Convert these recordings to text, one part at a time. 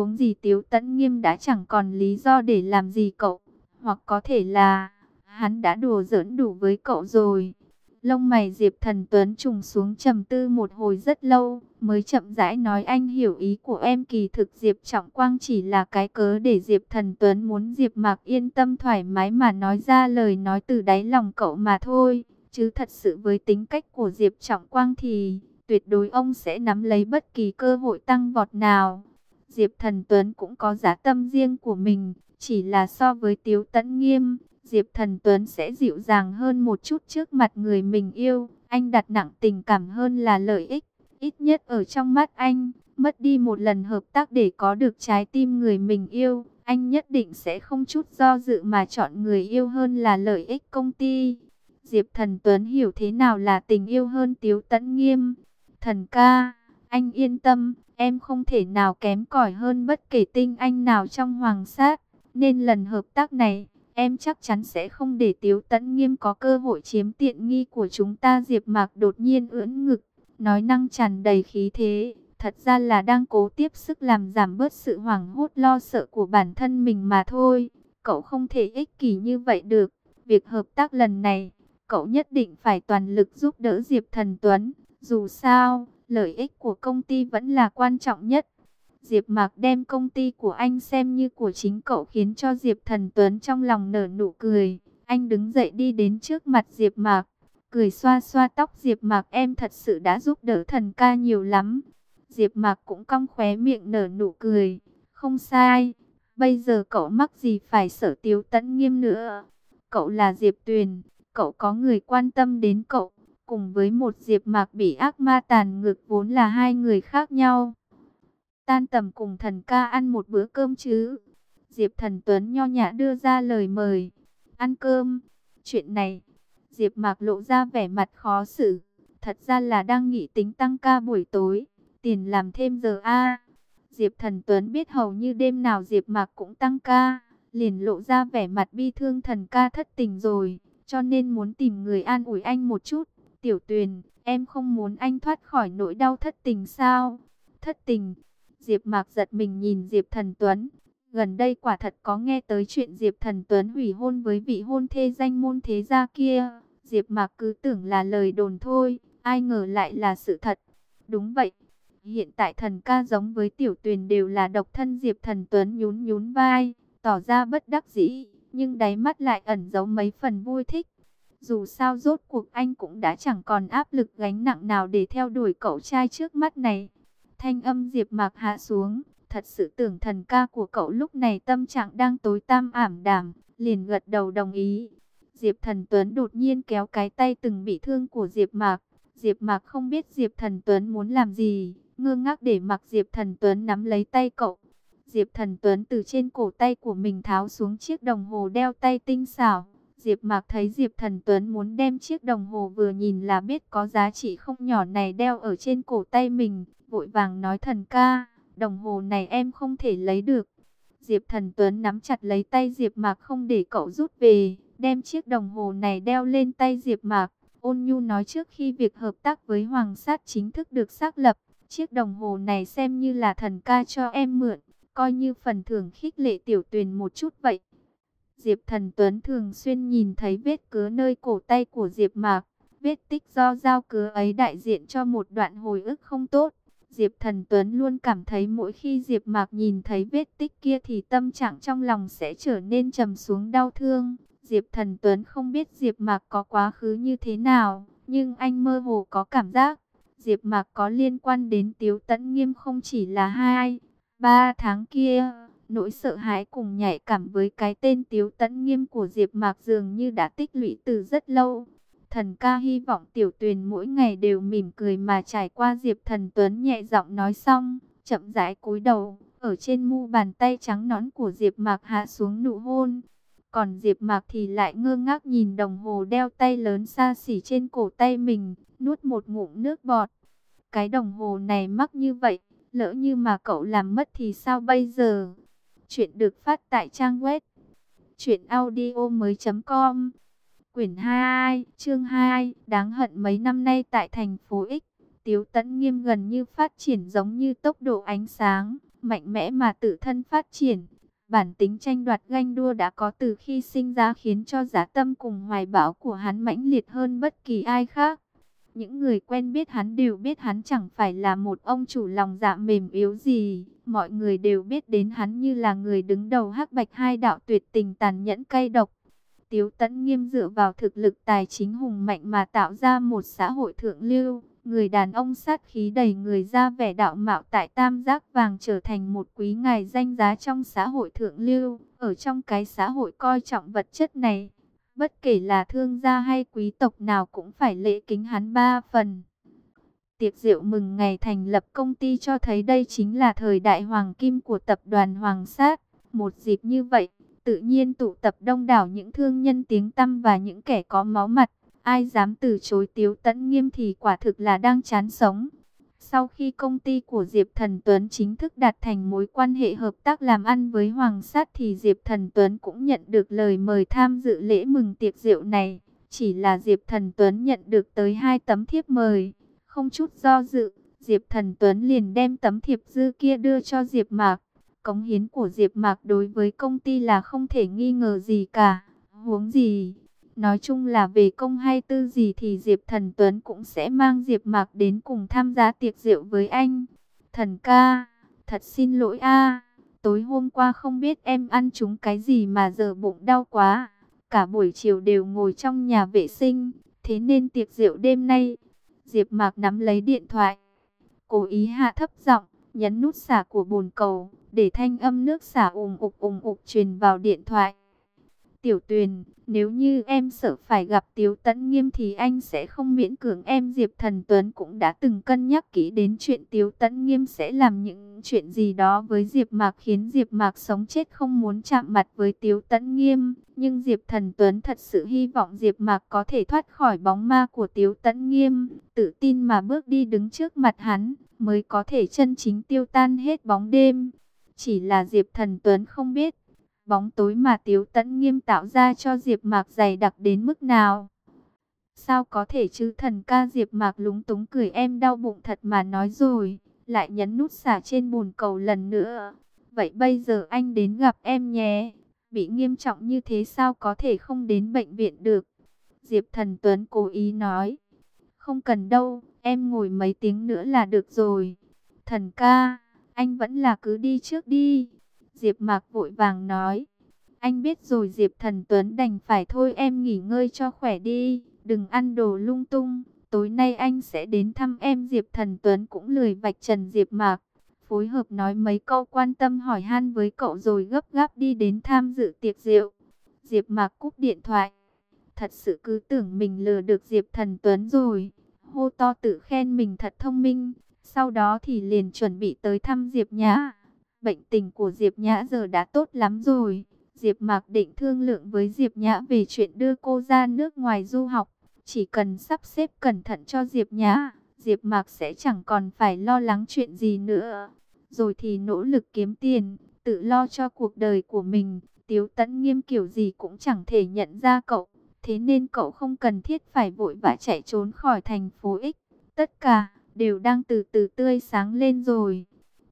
huống gì Tiếu Tấn Nghiêm đã chẳng còn lý do để làm gì cậu. Hoặc có thể là, hắn đã đùa giỡn đủ với cậu rồi. Lông mày Diệp Thần Tuấn trùng xuống trầm tư một hồi rất lâu, mới chậm rãi nói anh hiểu ý của em kỳ thực Diệp Trọng Quang chỉ là cái cớ để Diệp Thần Tuấn muốn Diệp Mạc yên tâm thoải mái mà nói ra lời nói từ đáy lòng cậu mà thôi. Chứ thật sự với tính cách của Diệp Trọng Quang thì tuyệt đối ông sẽ nắm lấy bất kỳ cơ hội tăng vọt nào. Diệp Thần Tuấn cũng có giá tâm riêng của mình, chỉ là so với Tiếu Tấn Nghiêm, Diệp Thần Tuấn sẽ dịu dàng hơn một chút trước mặt người mình yêu. Anh đặt nặng tình cảm hơn là lợi ích, ít nhất ở trong mắt anh, mất đi một lần hợp tác để có được trái tim người mình yêu. Anh nhất định sẽ không chút do dự mà chọn người yêu hơn là lợi ích công ty. Diệp Thần Tuấn hiểu thế nào là tình yêu hơn Tiếu Tấn Nghiêm. Thần ca, anh yên tâm, em không thể nào kém cỏi hơn bất kể tinh anh nào trong hoàng sát. Nên lần hợp tác này, em chắc chắn sẽ không để Tiếu Tấn Nghiêm có cơ hội chiếm tiện nghi của chúng ta. Diệp Mạc đột nhiên ưỡn ngực, nói năng tràn đầy khí thế. Thật ra là đang cố tiếp sức làm giảm bớt sự hoảng hốt lo sợ của bản thân mình mà thôi. Cậu không thể ích kỷ như vậy được. Việc hợp tác lần này, cậu nhất định phải toàn lực giúp đỡ Diệp Thần Tuấn. Dù sao, lợi ích của công ty vẫn là quan trọng nhất. Diệp Mạc đem công ty của anh xem như của chính cậu khiến cho Diệp Thần Tuấn trong lòng nở nụ cười. Anh đứng dậy đi đến trước mặt Diệp Mạc, cười xoa xoa tóc Diệp Mạc em thật sự đã giúp đỡ thần ca nhiều lắm. Diệp Mạc cũng cong khóe miệng nở nụ cười, không sai, bây giờ cậu mắc gì phải sợ Tiếu Tấn Nghiêm nữa. Cậu là Diệp Tuyền, cậu có người quan tâm đến cậu, cùng với một Diệp Mạc bị ác ma tàn ngược vốn là hai người khác nhau. Tan tầm cùng thần ca ăn một bữa cơm chứ. Diệp Thần Tuấn nho nhã đưa ra lời mời. Ăn cơm. Chuyện này, Diệp Mạc lộ ra vẻ mặt khó xử. Thật ra là đang nghĩ tính tăng ca buổi tối. Tiền làm thêm giờ A. Diệp Thần Tuấn biết hầu như đêm nào Diệp Mạc cũng tăng ca. Liền lộ ra vẻ mặt bi thương thần ca thất tình rồi. Cho nên muốn tìm người an ủi anh một chút. Tiểu Tuyền, em không muốn anh thoát khỏi nỗi đau thất tình sao? Thất tình. Diệp Mạc giật mình nhìn Diệp Thần Tuấn. Gần đây quả thật có nghe tới chuyện Diệp Thần Tuấn hủy hôn với vị hôn thê danh môn thế gia kia. Diệp Mạc cứ tưởng là lời đồn thôi, ai ngờ lại là sự thật. Đúng vậy. Hiện tại thần ca giống với tiểu tuyền đều là độc thân Diệp Thần Tuấn nhún nhún vai, tỏ ra bất đắc dĩ, nhưng đáy mắt lại ẩn giấu mấy phần vui thích. Dù sao rốt cuộc anh cũng đã chẳng còn áp lực gánh nặng nào để theo đuổi cậu trai trước mắt này. Thanh âm Diệp Mạc hạ xuống, thật sự tưởng thần ca của cậu lúc này tâm trạng đang tối tăm ảm đạm, liền gật đầu đồng ý. Diệp Thần Tuấn đột nhiên kéo cái tay từng bị thương của Diệp Mạc. Diệp Mạc không biết Diệp Thần Tuấn muốn làm gì, ngơ ngác để mặc Diệp Thần Tuấn nắm lấy tay cậu. Diệp Thần Tuấn từ trên cổ tay của mình tháo xuống chiếc đồng hồ đeo tay tinh xảo. Diệp Mạc thấy Diệp Thần Tuấn muốn đem chiếc đồng hồ vừa nhìn là biết có giá trị không nhỏ này đeo ở trên cổ tay mình, vội vàng nói thần ca, đồng hồ này em không thể lấy được. Diệp Thần Tuấn nắm chặt lấy tay Diệp Mạc không để cậu rút về, đem chiếc đồng hồ này đeo lên tay Diệp Mạc. Ôn Nhu nói trước khi việc hợp tác với Hoàng Sát chính thức được xác lập, chiếc đồng hồ này xem như là thần ca cho em mượn, coi như phần thưởng khích lệ tiểu tuyền một chút vậy. Diệp Thần Tuấn thường xuyên nhìn thấy vết cứa nơi cổ tay của Diệp Mạc, vết tích do dao cứa ấy đại diện cho một đoạn hồi ức không tốt. Diệp Thần Tuấn luôn cảm thấy mỗi khi Diệp Mạc nhìn thấy vết tích kia thì tâm trạng trong lòng sẽ trở nên trầm xuống đau thương. Diệp Thần Tuấn không biết Diệp Mạc có quá khứ như thế nào, nhưng anh mơ hồ có cảm giác Diệp Mạc có liên quan đến Tiếu Tấn Nghiêm không chỉ là hai, ba tháng kia. Nỗi sợ hãi cùng nhạy cảm với cái tên Tiếu Tấn Nghiêm của Diệp Mạc dường như đã tích lũy từ rất lâu. Thần ca hy vọng tiểu tuyền mỗi ngày đều mỉm cười mà trải qua Diệp Thần Tuấn nhẹ giọng nói xong, chậm rãi cúi đầu, ở trên mu bàn tay trắng nõn của Diệp Mạc hạ xuống nụ hôn. Còn Diệp Mạc thì lại ngơ ngác nhìn đồng hồ đeo tay lớn xa xỉ trên cổ tay mình, nuốt một ngụm nước bọt. Cái đồng hồ này mắc như vậy, lỡ như mà cậu làm mất thì sao bây giờ? Chuyện được phát tại trang web truyệnaudiomoi.com Quyển 22, chương 2, đáng hận mấy năm nay tại thành phố X, Tiếu Tấn Nghiêm gần như phát triển giống như tốc độ ánh sáng, mạnh mẽ mà tự thân phát triển. Bản tính tranh đoạt ganh đua đã có từ khi sinh ra khiến cho giá tâm cùng hoài bão của hắn mãnh liệt hơn bất kỳ ai khác. Những người quen biết hắn đều biết hắn chẳng phải là một ông chủ lòng dạ mềm yếu gì. Mọi người đều biết đến hắn như là người đứng đầu hắc bạch hai đạo tuyệt tình tàn nhẫn cay độc. Tiếu tẫn nghiêm dựa vào thực lực tài chính hùng mạnh mà tạo ra một xã hội thượng lưu. Người đàn ông sát khí đầy người ra vẻ đạo mạo tại tam giác vàng trở thành một quý ngài danh giá trong xã hội thượng lưu. Ở trong cái xã hội coi trọng vật chất này, bất kể là thương gia hay quý tộc nào cũng phải lễ kính hắn ba phần. Tiệc rượu mừng ngày thành lập công ty cho thấy đây chính là thời đại hoàng kim của tập đoàn Hoàng Sát. Một dịp như vậy, tự nhiên tụ tập đông đảo những thương nhân tiếng tăm và những kẻ có máu mặt. Ai dám từ chối Tiếu Tẫn Nghiêm thì quả thực là đang chán sống. Sau khi công ty của Diệp Thần Tuấn chính thức đạt thành mối quan hệ hợp tác làm ăn với Hoàng Sát thì Diệp Thần Tuấn cũng nhận được lời mời tham dự lễ mừng tiệc rượu này. Chỉ là Diệp Thần Tuấn nhận được tới hai tấm thiếp mời. Không chút do dự, Diệp Thần Tuấn liền đem tấm thiệp dư kia đưa cho Diệp Mạc. Cống hiến của Diệp Mạc đối với công ty là không thể nghi ngờ gì cả. Huống gì, nói chung là về công hay tư gì thì Diệp Thần Tuấn cũng sẽ mang Diệp Mạc đến cùng tham gia tiệc rượu với anh. Thần ca, thật xin lỗi a, tối hôm qua không biết em ăn trúng cái gì mà giờ bụng đau quá. Cả buổi chiều đều ngồi trong nhà vệ sinh, thế nên tiệc rượu đêm nay, Diệp Mạc nắm lấy điện thoại, cố ý hạ thấp giọng, nhấn nút xả của bồn cầu để thanh âm nước xả ùng ục ùng ục truyền vào điện thoại. Tiểu Tuyền, nếu như em sợ phải gặp Tiếu Tấn Nghiêm thì anh sẽ không miễn cưỡng em Diệp Thần Tuấn cũng đã từng cân nhắc kỹ đến chuyện Tiếu Tấn Nghiêm sẽ làm những chuyện gì đó với Diệp Mạc khiến Diệp Mạc sống chết không muốn chạm mặt với Tiếu Tấn Nghiêm, nhưng Diệp Thần Tuấn thật sự hy vọng Diệp Mạc có thể thoát khỏi bóng ma của Tiếu Tấn Nghiêm, tự tin mà bước đi đứng trước mặt hắn, mới có thể chân chính tiêu tan hết bóng đêm. Chỉ là Diệp Thần Tuấn không biết, bóng tối mà Tiếu Tẫn Nghiêm tạo ra cho Diệp Mạc dày đặc đến mức nào. Sao có thể chứ thần ca Diệp Mạc lúng túng cười em đau bụng thật mà nói rồi, lại nhấn nút xả trên bồn cầu lần nữa. Vậy bây giờ anh đến gặp em nhé, bị nghiêm trọng như thế sao có thể không đến bệnh viện được. Diệp Thần Tuấn cố ý nói, không cần đâu, em ngồi mấy tiếng nữa là được rồi. Thần ca, anh vẫn là cứ đi trước đi. Diệp Mạc vội vàng nói. Anh biết rồi Diệp Thần Tuấn đành phải thôi em nghỉ ngơi cho khỏe đi, đừng ăn đồ lung tung. Tối nay anh sẽ đến thăm em Diệp Thần Tuấn cũng lười vạch trần Diệp Mạc. Phối hợp nói mấy câu quan tâm hỏi han với cậu rồi gấp gáp đi đến tham dự tiệc rượu. Diệp Mạc cúp điện thoại. Thật sự cứ tưởng mình lừa được Diệp Thần Tuấn rồi. Hô to tự khen mình thật thông minh. Sau đó thì liền chuẩn bị tới thăm Diệp Nhã. Bệnh tình của Diệp Nhã giờ đã tốt lắm rồi. Diệp Mạc định thương lượng với Diệp Nhã về chuyện đưa cô ra nước ngoài du học. Chỉ cần sắp xếp cẩn thận cho Diệp Nhã, Diệp Mạc sẽ chẳng còn phải lo lắng chuyện gì nữa. Rồi thì nỗ lực kiếm tiền, tự lo cho cuộc đời của mình. Tiếu Tấn Nghiêm kiểu gì cũng chẳng thể nhận ra cậu. Thế nên cậu không cần thiết phải vội vã chạy trốn khỏi thành phố X. Tất cả đều đang từ từ tươi sáng lên rồi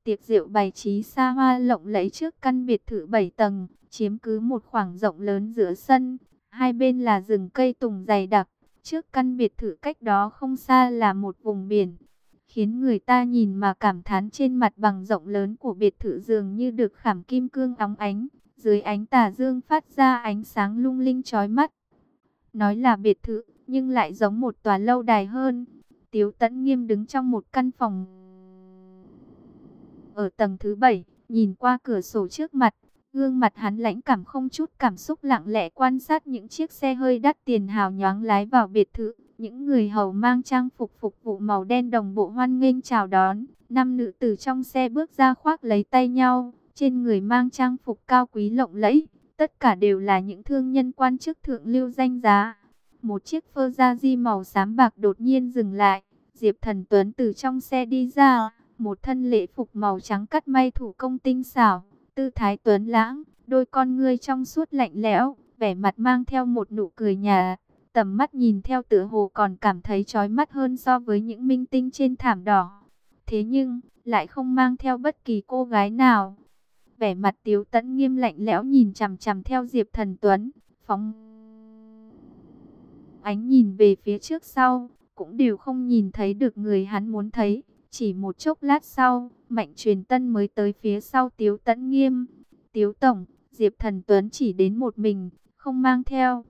tiệc rượu bày trí xa hoa lộng lẫy trước căn biệt thự 7 tầng, chiếm cứ một khoảng rộng lớn giữa sân. Hai bên là rừng cây tùng dày đặc, trước căn biệt thự cách đó không xa là một vùng biển. Khiến người ta nhìn mà cảm thán trên mặt bằng rộng lớn của biệt thự dường như được khảm kim cương óng ánh. Dưới ánh tà dương phát ra ánh sáng lung linh chói mắt. Nói là biệt thự, nhưng lại giống một tòa lâu đài hơn. Tiếu Tấn Nghiêm đứng trong một căn phòng ở tầng thứ bảy, nhìn qua cửa sổ trước mặt, gương mặt hắn lãnh cảm không chút cảm xúc lặng lẽ quan sát những chiếc xe hơi đắt tiền hào nhoáng lái vào biệt thự. Những người hầu mang trang phục phục vụ màu đen đồng bộ hoan nghênh chào đón. Năm nữ từ trong xe bước ra khoác lấy tay nhau, trên người mang trang phục cao quý lộng lẫy. Tất cả đều là những thương nhân quan chức thượng lưu danh giá. Một chiếc phơ da di màu xám bạc đột nhiên dừng lại. Diệp Thần Tuấn từ trong xe đi ra một thân lễ phục màu trắng cắt may thủ công tinh xảo, tư thái tuấn lãng, đôi con ngươi trong suốt lạnh lẽo, vẻ mặt mang theo một nụ cười nhà, tầm mắt nhìn theo tựa hồ còn cảm thấy chói mắt hơn so với những minh tinh trên thảm đỏ. thế nhưng lại không mang theo bất kỳ cô gái nào. Vẻ mặt Tiếu Tấn nghiêm lạnh lẽo nhìn chằm chằm theo Diệp Thần Tuấn, phóng ánh nhìn về phía trước sau, cũng đều không nhìn thấy được người hắn muốn thấy. Chỉ một chốc lát sau, Mạnh Truyền Tân mới tới phía sau Tiếu Tấn Nghiêm. Tiếu Tổng, Diệp Thần Tuấn chỉ đến một mình, không mang theo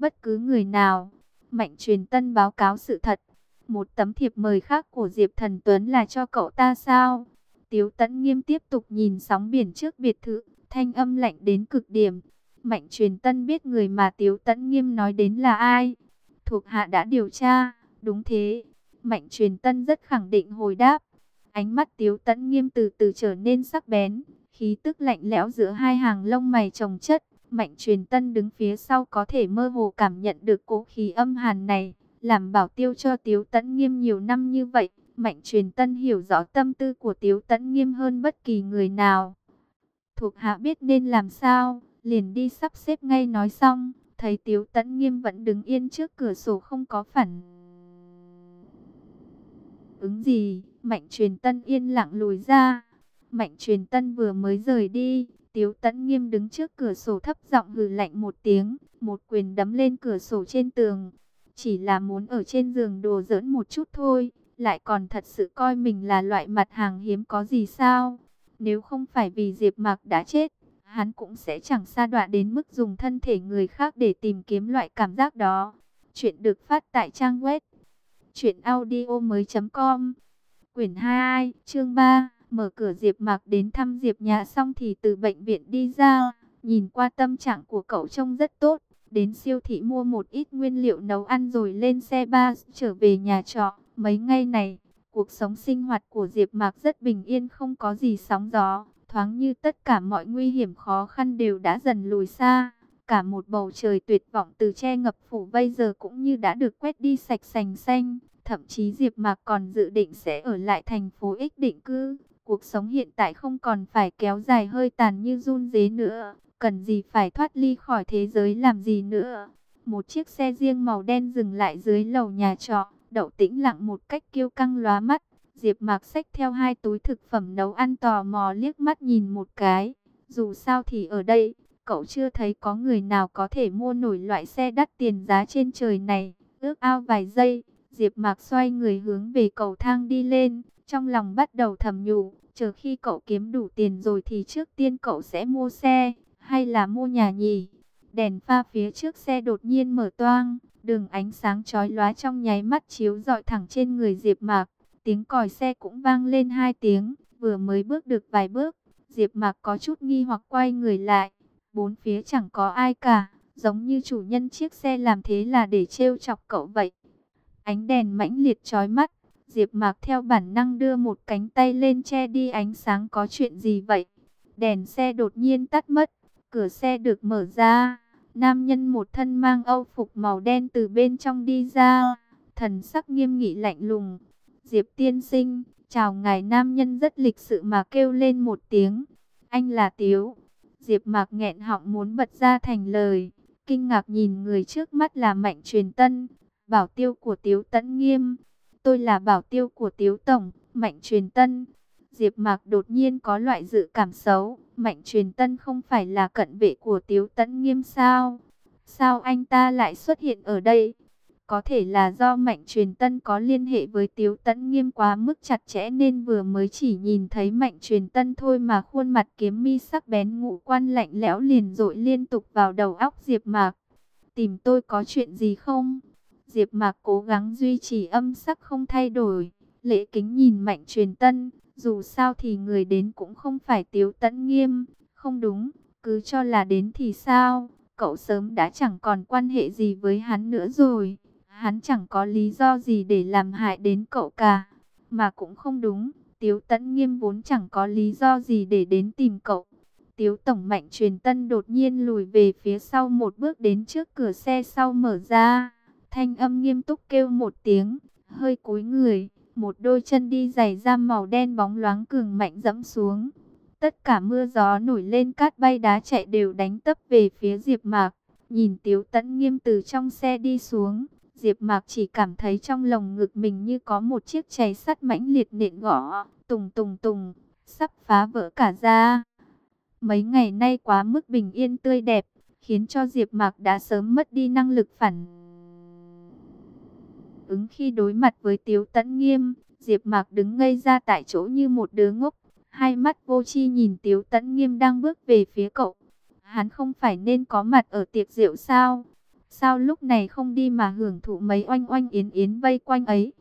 bất cứ người nào. Mạnh Truyền Tân báo cáo sự thật. Một tấm thiệp mời khác của Diệp Thần Tuấn là cho cậu ta sao? Tiếu Tấn Nghiêm tiếp tục nhìn sóng biển trước biệt thự, thanh âm lạnh đến cực điểm. Mạnh Truyền Tân biết người mà Tiếu Tấn Nghiêm nói đến là ai. Thuộc hạ đã điều tra, đúng thế. Mạnh Truyền Tân rất khẳng định hồi đáp. Ánh mắt Tiếu Tẫn Nghiêm từ từ trở nên sắc bén, khí tức lạnh lẽo giữa hai hàng lông mày trồng chất. Mạnh Truyền Tân đứng phía sau có thể mơ hồ cảm nhận được cố khí âm hàn này, làm bảo tiêu cho Tiếu Tẫn Nghiêm nhiều năm như vậy. Mạnh truyền tân hiểu rõ tâm tư của Tiếu Tẫn Nghiêm hơn bất kỳ người nào. Thuộc hạ biết nên làm sao, liền đi sắp xếp ngay nói xong, thấy Tiếu Tẫn Nghiêm vẫn đứng yên trước cửa sổ không có phản. Ứng gì, Mạnh truyền tân yên lặng lùi ra. Mạnh truyền tân vừa mới rời đi, Tiếu Tấn Nghiêm đứng trước cửa sổ thấp giọng hừ lạnh một tiếng, một quyền đấm lên cửa sổ trên tường. Chỉ là muốn ở trên giường đồ giỡn một chút thôi lại còn thật sự coi mình là loại mặt hàng hiếm có gì sao? Nếu không phải vì Diệp Mạc đã chết, hắn cũng sẽ chẳng xa đọa đến mức dùng thân thể người khác để tìm kiếm loại cảm giác đó. Chuyện được phát tại trang web truyệnaudiomoi.com. Quyển 22, chương 3, mở cửa Diệp Mạc đến thăm Diệp nhà xong thì từ bệnh viện đi ra, nhìn qua tâm trạng của cậu trông rất tốt, đến siêu thị mua một ít nguyên liệu nấu ăn rồi lên xe ba trở về nhà trọ. Mấy ngày này, cuộc sống sinh hoạt của Diệp Mạc rất bình yên không có gì sóng gió, thoáng như tất cả mọi nguy hiểm khó khăn đều đã dần lùi xa. Cả một bầu trời tuyệt vọng từ che ngập phủ bây giờ cũng như đã được quét đi sạch sành xanh. Thậm chí Diệp Mạc còn dự định sẽ ở lại thành phố X định cư. Cuộc sống hiện tại không còn phải kéo dài hơi tàn như run rế nữa. Cần gì phải thoát ly khỏi thế giới làm gì nữa. Một chiếc xe riêng màu đen dừng lại dưới lầu nhà trọ. Đậu tĩnh lặng một cách kiêu căng lóa mắt. Diệp Mạc xách theo hai túi thực phẩm nấu ăn tò mò liếc mắt nhìn một cái. Dù sao thì ở đây, cậu chưa thấy có người nào có thể mua nổi loại xe đắt tiền giá trên trời này. Ước ao vài giây, Diệp Mạc xoay người hướng về cầu thang đi lên, trong lòng bắt đầu thầm nhủ, chờ khi cậu kiếm đủ tiền rồi thì trước tiên cậu sẽ mua xe, hay là mua nhà nhỉ? Đèn pha phía trước xe đột nhiên mở toang, Đường ánh sáng chói lóa trong nháy mắt chiếu rọi thẳng trên người Diệp Mạc. Tiếng còi xe cũng vang lên hai tiếng, vừa mới bước được vài bước, Diệp Mạc có chút nghi hoặc quay người lại. Bốn phía chẳng có ai cả, giống như chủ nhân chiếc xe làm thế là để trêu chọc cậu vậy. Ánh đèn mãnh liệt chói mắt, Diệp Mạc theo bản năng đưa một cánh tay lên che đi ánh sáng có chuyện gì vậy? Đèn xe đột nhiên tắt mất, cửa xe được mở ra. Nam nhân một thân mang âu phục màu đen từ bên trong đi ra, thần sắc nghiêm nghị lạnh lùng. Diệp tiên sinh, chào ngài nam nhân rất lịch sự mà kêu lên một tiếng. Anh là Tiếu. Diệp mạc nghẹn họng muốn bật ra thành lời. Kinh ngạc nhìn người trước mắt là Mạnh Truyền Tân, bảo tiêu của Tiếu Tấn Nghiêm. Tôi là bảo tiêu của Tiếu Tổng, Mạnh Truyền Tân. Diệp Mạc đột nhiên có loại dự cảm xấu, Mạnh Truyền Tân không phải là cận vệ của Tiếu Tấn Nghiêm sao? Sao anh ta lại xuất hiện ở đây? Có thể là do Mạnh Truyền Tân có liên hệ với Tiếu Tấn Nghiêm quá mức chặt chẽ nên vừa mới chỉ nhìn thấy Mạnh Truyền Tân thôi mà khuôn mặt kiếm mi sắc bén ngũ quan lạnh lẽo liền dội liên tục vào đầu óc Diệp Mạc. Tìm tôi có chuyện gì không? Diệp Mạc cố gắng duy trì âm sắc không thay đổi, lễ kính nhìn Mạnh Truyền Tân. Dù sao thì người đến cũng không phải Tiếu Tấn Nghiêm, không đúng, cứ cho là đến thì sao, cậu sớm đã chẳng còn quan hệ gì với hắn nữa rồi, hắn chẳng có lý do gì để làm hại đến cậu cả, mà cũng không đúng, Tiếu Tấn Nghiêm vốn chẳng có lý do gì để đến tìm cậu. Tiếu Tổng Mạnh truyền tân đột nhiên lùi về phía sau một bước đến trước cửa xe sau mở ra, thanh âm nghiêm túc kêu một tiếng, hơi cúi người một đôi chân đi giày da màu đen bóng loáng cường mạnh dẫm xuống. Tất cả mưa gió nổi lên cát bay đá chạy đều đánh tấp về phía Diệp Mạc. Nhìn Tiếu Tấn Nghiêm từ trong xe đi xuống, Diệp Mạc chỉ cảm thấy trong lồng ngực mình như có một chiếc chày sắt mãnh liệt nện gõ, tùng tùng tùng, sắp phá vỡ cả da. Mấy ngày nay quá mức bình yên tươi đẹp, khiến cho Diệp Mạc đã sớm mất đi năng lực phản ứng khi đối mặt với Tiếu Tấn Nghiêm. Diệp Mạc đứng ngây ra tại chỗ như một đứa ngốc, hai mắt vô tri nhìn Tiếu Tấn Nghiêm đang bước về phía cậu. Hắn không phải nên có mặt ở tiệc rượu sao? Sao lúc này không đi mà hưởng thụ mấy oanh oanh yến yến vây quanh ấy?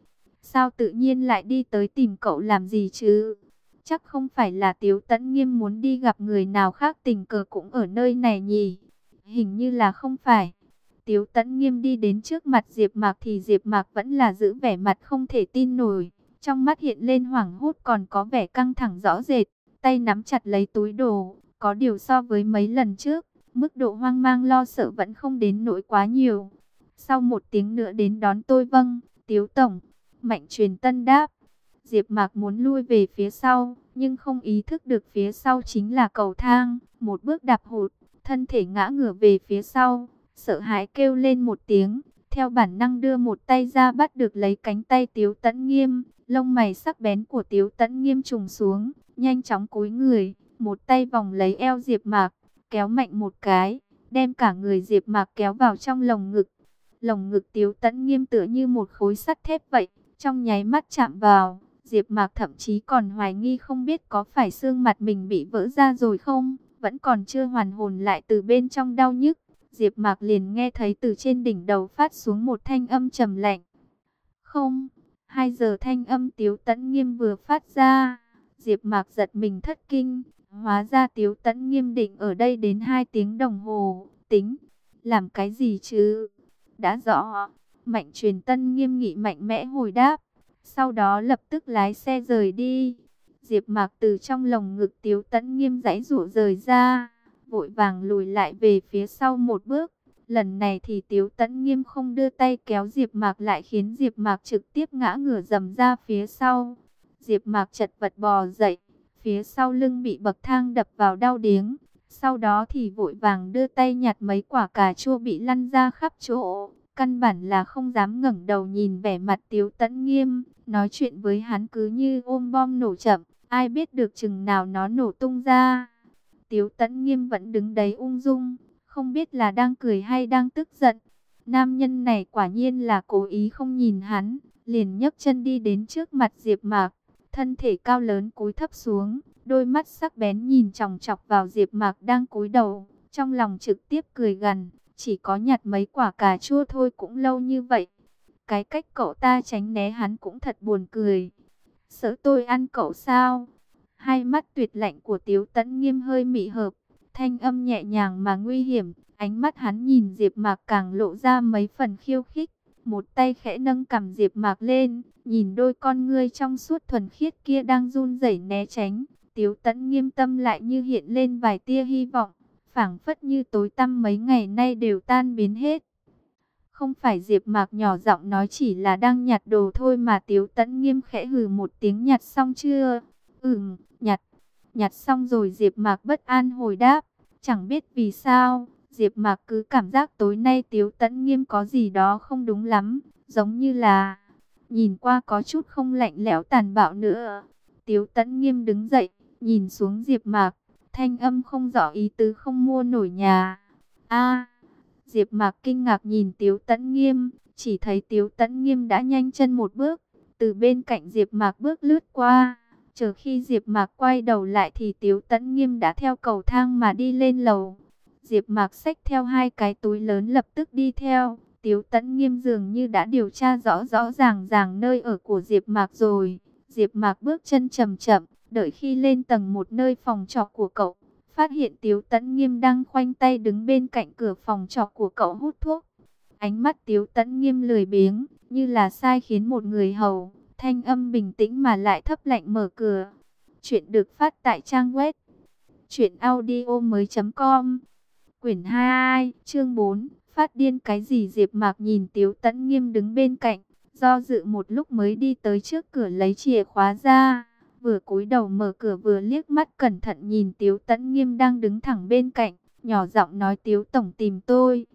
Sao tự nhiên lại đi tới tìm cậu làm gì chứ? Chắc không phải là Tiếu Tấn Nghiêm muốn đi gặp người nào khác tình cờ cũng ở nơi này nhỉ? Hình như là không phải. Tiếu Tấn Nghiêm đi đến trước mặt Diệp Mạc thì Diệp Mạc vẫn là giữ vẻ mặt không thể tin nổi, trong mắt hiện lên hoảng hốt còn có vẻ căng thẳng rõ rệt, tay nắm chặt lấy túi đồ, có điều so với mấy lần trước, mức độ hoang mang lo sợ vẫn không đến nỗi quá nhiều. Sau một tiếng nữa đến đón tôi vâng, Tiếu Tổng, Mạnh truyền tân đáp. Diệp Mạc muốn lui về phía sau, nhưng không ý thức được phía sau chính là cầu thang, một bước đạp hụt, thân thể ngã ngửa về phía sau, sợ hãi kêu lên một tiếng, theo bản năng đưa một tay ra bắt được lấy cánh tay Tiếu Tấn Nghiêm, lông mày sắc bén của Tiếu Tấn Nghiêm trùng xuống, nhanh chóng cúi người, một tay vòng lấy eo Diệp Mạc, kéo mạnh một cái, đem cả người Diệp Mạc kéo vào trong lồng ngực. Lồng ngực Tiếu Tấn Nghiêm tựa như một khối sắt thép vậy, trong nháy mắt chạm vào, Diệp Mạc thậm chí còn hoài nghi không biết có phải xương mặt mình bị vỡ ra rồi không, vẫn còn chưa hoàn hồn lại từ bên trong đau nhức. Diệp Mạc liền nghe thấy từ trên đỉnh đầu phát xuống một thanh âm trầm lạnh. Không, hai giờ thanh âm Tiếu Tấn Nghiêm vừa phát ra, Diệp Mạc giật mình thất kinh, hóa ra Tiếu Tấn Nghiêm định ở đây đến hai tiếng đồng hồ, tính làm cái gì chứ? Đã rõ, Mạnh Truyền Tân nghiêm nghị mạnh mẽ hồi đáp, sau đó lập tức lái xe rời đi. Diệp Mạc từ trong lồng ngực Tiếu Tấn Nghiêm giãy giụa rời ra vội vàng lùi lại về phía sau một bước. Lần này thì Tiếu Tấn Nghiêm không đưa tay kéo Diệp Mạc lại khiến Diệp Mạc trực tiếp ngã ngửa dầm ra phía sau. Diệp Mạc chật vật bò dậy, phía sau lưng bị bậc thang đập vào đau điếng. Sau đó thì vội vàng đưa tay nhặt mấy quả cà chua bị lăn ra khắp chỗ. Căn bản là không dám ngẩng đầu nhìn vẻ mặt Tiếu Tấn Nghiêm, nói chuyện với hắn cứ như ôm bom nổ chậm, ai biết được chừng nào nó nổ tung ra. Tiếu Tấn Nghiêm vẫn đứng đấy ung dung, không biết là đang cười hay đang tức giận. Nam nhân này quả nhiên là cố ý không nhìn hắn, liền nhấc chân đi đến trước mặt Diệp Mạc, thân thể cao lớn cúi thấp xuống, đôi mắt sắc bén nhìn chòng chọc vào Diệp Mạc đang cúi đầu, trong lòng trực tiếp cười gằn, chỉ có nhặt mấy quả cà chua thôi cũng lâu như vậy. Cái cách cậu ta tránh né hắn cũng thật buồn cười. Sợ tôi ăn cậu sao? Hai mắt tuyệt lạnh của Tiếu Tấn Nghiêm hơi mị hợp, thanh âm nhẹ nhàng mà nguy hiểm, ánh mắt hắn nhìn Diệp Mạc càng lộ ra mấy phần khiêu khích, một tay khẽ nâng cằm Diệp Mạc lên, nhìn đôi con ngươi trong suốt thuần khiết kia đang run rẩy né tránh, Tiếu Tấn Nghiêm tâm lại như hiện lên vài tia hy vọng, phảng phất như tối tăm mấy ngày nay đều tan biến hết. Không phải Diệp Mạc nhỏ giọng nói chỉ là đang nhặt đồ thôi mà Tiếu Tấn Nghiêm khẽ hừ một tiếng nhặt xong chưa? Ừm, nhặt. Nhặt xong rồi Diệp Mạc bất an hồi đáp. Chẳng biết vì sao, Diệp Mạc cứ cảm giác tối nay Tiếu Tấn Nghiêm có gì đó không đúng lắm. Giống như là, nhìn qua có chút không lạnh lẽo tàn bạo nữa. Tiếu Tấn Nghiêm đứng dậy, nhìn xuống Diệp Mạc. Thanh âm không rõ ý tứ không mua nổi nhà. a Diệp Mạc kinh ngạc nhìn Tiếu Tấn Nghiêm, chỉ thấy Tiếu Tấn Nghiêm đã nhanh chân một bước, từ bên cạnh Diệp Mạc bước lướt qua. Chờ khi Diệp Mạc quay đầu lại thì Tiếu Tấn Nghiêm đã theo cầu thang mà đi lên lầu. Diệp Mạc xách theo hai cái túi lớn lập tức đi theo. Tiếu Tấn Nghiêm dường như đã điều tra rõ rõ ràng ràng nơi ở của Diệp Mạc rồi. Diệp Mạc bước chân chậm chậm, đợi khi lên tầng một nơi phòng trọ của cậu, phát hiện Tiếu Tấn Nghiêm đang khoanh tay đứng bên cạnh cửa phòng trọ của cậu hút thuốc. Ánh mắt Tiếu Tấn Nghiêm lười biếng, như là sai khiến một người hầu Thanh âm bình tĩnh mà lại thấp lạnh mở cửa. Chuyện được phát tại trang web truyệnaudiomoi.com. Quyển 22, chương 4, phát điên cái gì Diệp Mạc nhìn Tiếu Tấn Nghiêm đứng bên cạnh, do dự một lúc mới đi tới trước cửa lấy chìa khóa ra, vừa cúi đầu mở cửa vừa liếc mắt cẩn thận nhìn Tiếu Tấn Nghiêm đang đứng thẳng bên cạnh, nhỏ giọng nói Tiếu tổng tìm tôi,